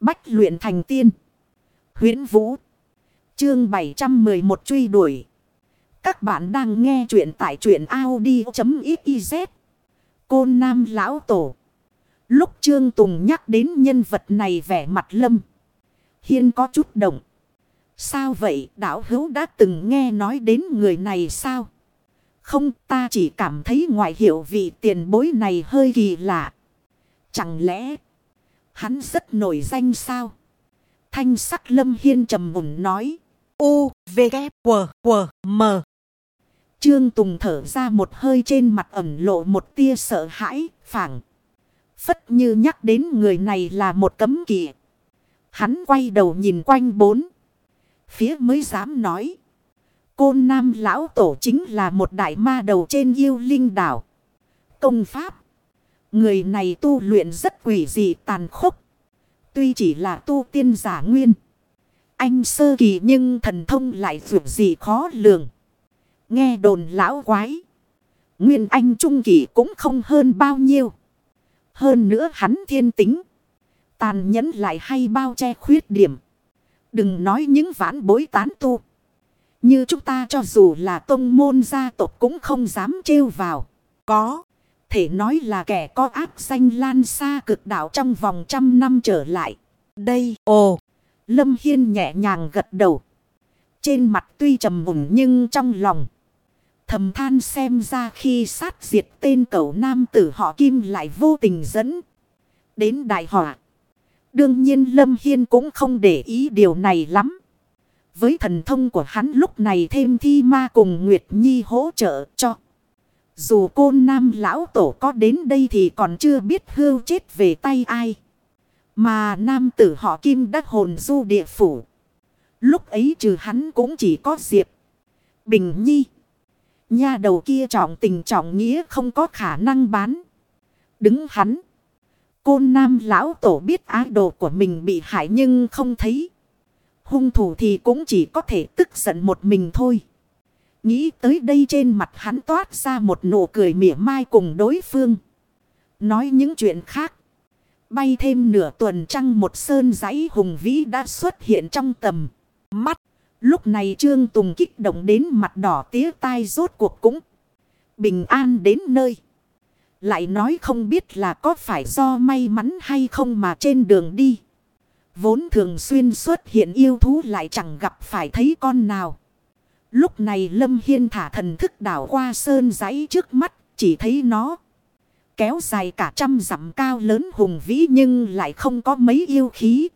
Bách luyện thành tiên. huyễn Vũ. Chương 711 truy đuổi. Các bạn đang nghe truyện tại truyện Audi.xyz. Côn Nam Lão Tổ. Lúc Trương Tùng nhắc đến nhân vật này vẻ mặt lâm. Hiên có chút động. Sao vậy đảo hữu đã từng nghe nói đến người này sao? Không, ta chỉ cảm thấy ngoại hiệu vị tiền bối này hơi kỳ lạ. Chẳng lẽ hắn rất nổi danh sao? Thanh sắc lâm hiên trầm mùn nói. U, V, K, W, W, M. Trương Tùng thở ra một hơi trên mặt ẩm lộ một tia sợ hãi, phảng. Phất như nhắc đến người này là một cấm kỵ. Hắn quay đầu nhìn quanh bốn. Phía mới dám nói. Côn Nam Lão Tổ chính là một đại ma đầu trên yêu linh đảo. Công pháp. Người này tu luyện rất quỷ dị tàn khốc. Tuy chỉ là tu tiên giả nguyên. Anh sơ kỳ nhưng thần thông lại vượt gì khó lường. Nghe đồn lão quái. Nguyên anh trung kỳ cũng không hơn bao nhiêu. Hơn nữa hắn thiên tính. Tàn nhẫn lại hay bao che khuyết điểm. Đừng nói những vãn bối tán tu. Như chúng ta cho dù là tông môn gia tộc cũng không dám trêu vào. Có. Thể nói là kẻ có ác danh lan xa cực đạo trong vòng trăm năm trở lại. Đây. Ồ. Lâm Hiên nhẹ nhàng gật đầu. Trên mặt tuy trầm mùng nhưng trong lòng. Thầm than xem ra khi sát diệt tên cậu nam tử họ Kim lại vô tình dẫn. Đến đại họa. Đương nhiên Lâm Hiên cũng không để ý điều này lắm. Với thần thông của hắn lúc này thêm thi ma cùng Nguyệt Nhi hỗ trợ cho. Dù côn nam lão tổ có đến đây thì còn chưa biết hưu chết về tay ai. Mà nam tử họ kim đắc hồn du địa phủ. Lúc ấy trừ hắn cũng chỉ có Diệp. Bình Nhi. nhà đầu kia trọng tình trọng nghĩa không có khả năng bán. Đứng hắn. Côn nam lão tổ biết ái đồ của mình bị hại nhưng không thấy. Hung thủ thì cũng chỉ có thể tức giận một mình thôi. Nghĩ tới đây trên mặt hắn toát ra một nụ cười mỉa mai cùng đối phương. Nói những chuyện khác. Bay thêm nửa tuần trăng một sơn giấy hùng vĩ đã xuất hiện trong tầm mắt. Lúc này Trương Tùng kích động đến mặt đỏ tía tai rốt cuộc cũng bình an đến nơi. Lại nói không biết là có phải do may mắn hay không mà trên đường đi. Vốn thường xuyên xuất hiện yêu thú lại chẳng gặp phải thấy con nào. Lúc này Lâm Hiên thả thần thức đảo qua sơn giấy trước mắt, chỉ thấy nó. Kéo dài cả trăm dặm cao lớn hùng vĩ nhưng lại không có mấy yêu khí.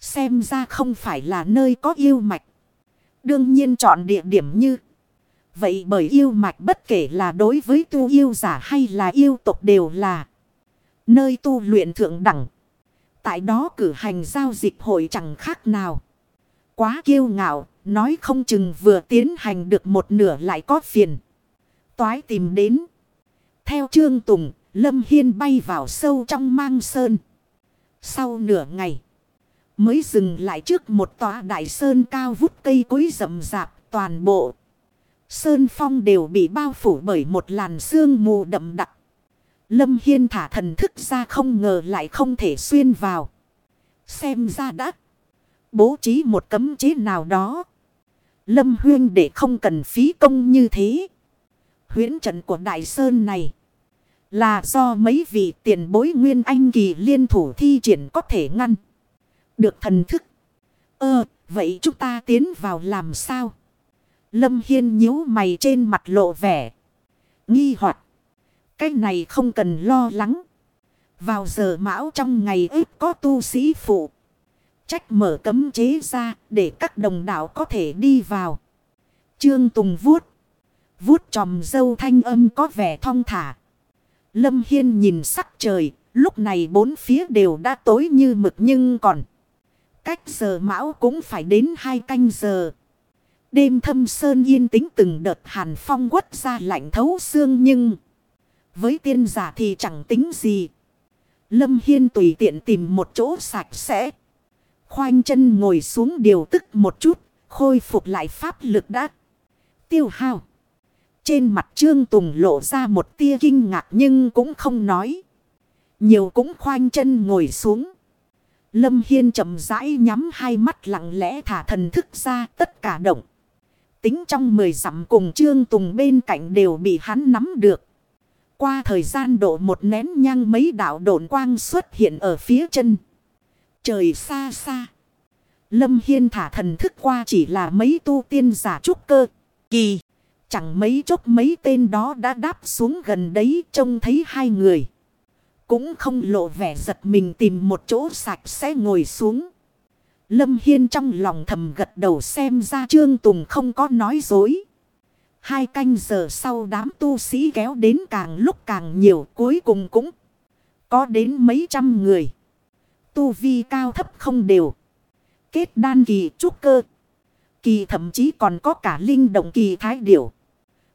Xem ra không phải là nơi có yêu mạch. Đương nhiên chọn địa điểm như. Vậy bởi yêu mạch bất kể là đối với tu yêu giả hay là yêu tộc đều là. Nơi tu luyện thượng đẳng. Tại đó cử hành giao dịch hội chẳng khác nào. Quá kiêu ngạo, nói không chừng vừa tiến hành được một nửa lại có phiền. Toái tìm đến. Theo Trương Tùng, Lâm Hiên bay vào sâu trong mang sơn. Sau nửa ngày, mới dừng lại trước một tòa đại sơn cao vút cây cối rậm rạp toàn bộ. Sơn phong đều bị bao phủ bởi một làn sương mù đậm đặc. Lâm Hiên thả thần thức ra không ngờ lại không thể xuyên vào. Xem ra đã bố trí một cấm chế nào đó. Lâm Huyên để không cần phí công như thế. Huyễn trận của Đại Sơn này là do mấy vị tiền bối nguyên anh kỳ liên thủ thi triển có thể ngăn. Được thần thức. Ơ, vậy chúng ta tiến vào làm sao? Lâm Hiên nhíu mày trên mặt lộ vẻ. Nghi hoặc Cái này không cần lo lắng. Vào giờ mão trong ngày ít có tu sĩ phụ. Trách mở cấm chế ra để các đồng đạo có thể đi vào. Trương Tùng vuốt. Vuốt tròm dâu thanh âm có vẻ thong thả. Lâm Hiên nhìn sắc trời. Lúc này bốn phía đều đã tối như mực nhưng còn. Cách giờ mão cũng phải đến hai canh giờ. Đêm thâm sơn yên tĩnh từng đợt hàn phong quất ra lạnh thấu xương nhưng. Với tiên giả thì chẳng tính gì. Lâm Hiên tùy tiện tìm một chỗ sạch sẽ. Khoanh chân ngồi xuống điều tức một chút. Khôi phục lại pháp lực đã. Tiêu hao. Trên mặt Trương Tùng lộ ra một tia kinh ngạc nhưng cũng không nói. Nhiều cũng khoanh chân ngồi xuống. Lâm Hiên chậm rãi nhắm hai mắt lặng lẽ thả thần thức ra tất cả động. Tính trong mười dặm cùng Trương Tùng bên cạnh đều bị hắn nắm được. Qua thời gian độ một nén nhang mấy đạo độn quang xuất hiện ở phía chân. Trời xa xa. Lâm Hiên thả thần thức qua chỉ là mấy tu tiên giả trúc cơ. Kỳ. Chẳng mấy chốc mấy tên đó đã đáp xuống gần đấy, trông thấy hai người. Cũng không lộ vẻ giật mình tìm một chỗ sạch sẽ ngồi xuống. Lâm Hiên trong lòng thầm gật đầu xem ra Trương Tùng không có nói dối. Hai canh giờ sau đám tu sĩ kéo đến càng lúc càng nhiều, cuối cùng cũng có đến mấy trăm người. Tu vi cao thấp không đều. Kết đan kỳ trúc cơ. Kỳ thậm chí còn có cả linh động kỳ thái điểu.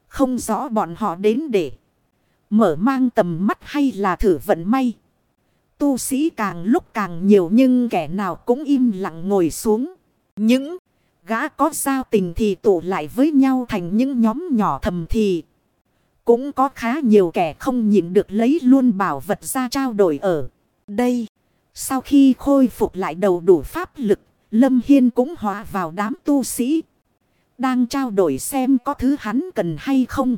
Không rõ bọn họ đến để mở mang tầm mắt hay là thử vận may. Tu sĩ càng lúc càng nhiều nhưng kẻ nào cũng im lặng ngồi xuống. Những gã có giao tình thì tụ lại với nhau thành những nhóm nhỏ thầm thì. Cũng có khá nhiều kẻ không nhịn được lấy luôn bảo vật ra trao đổi ở đây. Sau khi khôi phục lại đầu đủ pháp lực, Lâm Hiên cũng hòa vào đám tu sĩ. Đang trao đổi xem có thứ hắn cần hay không.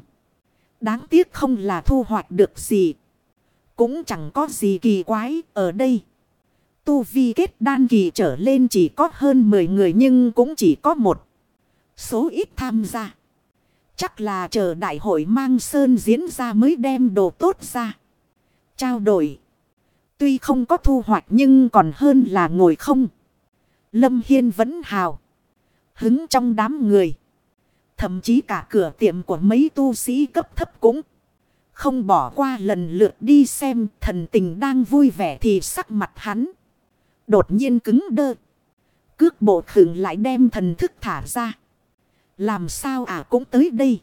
Đáng tiếc không là thu hoạch được gì. Cũng chẳng có gì kỳ quái ở đây. Tu vi kết đan kỳ trở lên chỉ có hơn 10 người nhưng cũng chỉ có một số ít tham gia. Chắc là chờ đại hội mang sơn diễn ra mới đem đồ tốt ra. Trao đổi. Tuy không có thu hoạch nhưng còn hơn là ngồi không. Lâm Hiên vẫn hào. Hứng trong đám người. Thậm chí cả cửa tiệm của mấy tu sĩ cấp thấp cũng không bỏ qua lần lượt đi xem thần tình đang vui vẻ thì sắc mặt hắn. Đột nhiên cứng đơ. Cước bộ khửng lại đem thần thức thả ra. Làm sao à cũng tới đây.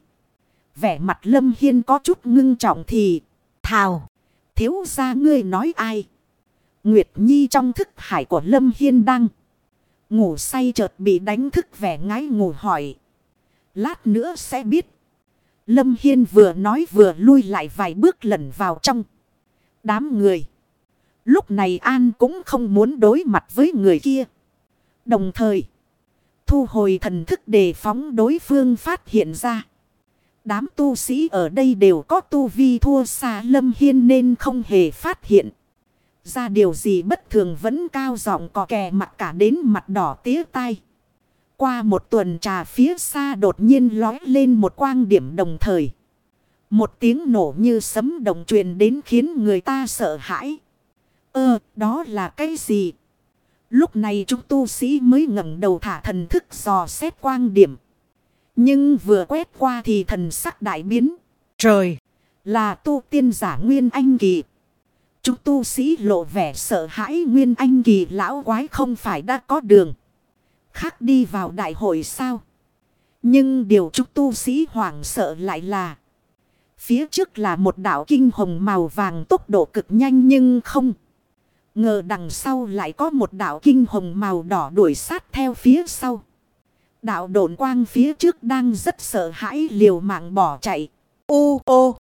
Vẻ mặt lâm hiên có chút ngưng trọng thì. Thào. Thiếu ra ngươi nói ai. Nguyệt Nhi trong thức hải của lâm hiên đang. Ngủ say chợt bị đánh thức vẻ ngái ngủ hỏi. Lát nữa sẽ biết. Lâm Hiên vừa nói vừa lui lại vài bước lẩn vào trong. Đám người. Lúc này An cũng không muốn đối mặt với người kia. Đồng thời. Thu hồi thần thức đề phóng đối phương phát hiện ra. Đám tu sĩ ở đây đều có tu vi thua xa Lâm Hiên nên không hề phát hiện. Ra điều gì bất thường vẫn cao giọng cò kè mặt cả đến mặt đỏ tía tai. Qua một tuần trà phía xa đột nhiên lói lên một quang điểm đồng thời. Một tiếng nổ như sấm đồng truyền đến khiến người ta sợ hãi. Ơ, đó là cái gì? Lúc này chúng tu sĩ mới ngẩng đầu thả thần thức dò xét quang điểm. Nhưng vừa quét qua thì thần sắc đại biến. Trời! Là tu tiên giả Nguyên Anh Kỳ. Chúng tu sĩ lộ vẻ sợ hãi Nguyên Anh Kỳ lão quái không phải đã có đường khác đi vào đại hội sao? Nhưng điều chúng tu sĩ hoảng sợ lại là. Phía trước là một đảo kinh hồng màu vàng tốc độ cực nhanh nhưng không. Ngờ đằng sau lại có một đảo kinh hồng màu đỏ đuổi sát theo phía sau. Đạo độn quang phía trước đang rất sợ hãi liều mạng bỏ chạy. Ô ô!